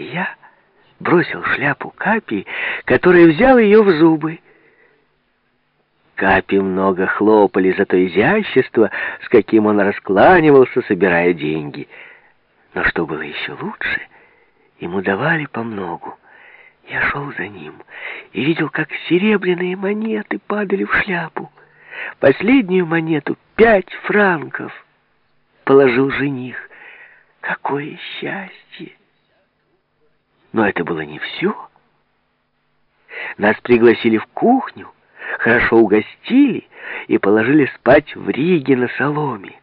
И я бросил шляпу Капи, который взял ее в зубы. Капи много хлопали за то изящество, с каким он раскланивался, собирая деньги. Но что было еще лучше, ему давали по многу. Я шел за ним и видел, как серебряные монеты падали в шляпу. Последнюю монету, пять франков, положил жених. Какое счастье! Но это было не все. Нас пригласили в кухню, хорошо угостили и положили спать в Риге на соломе.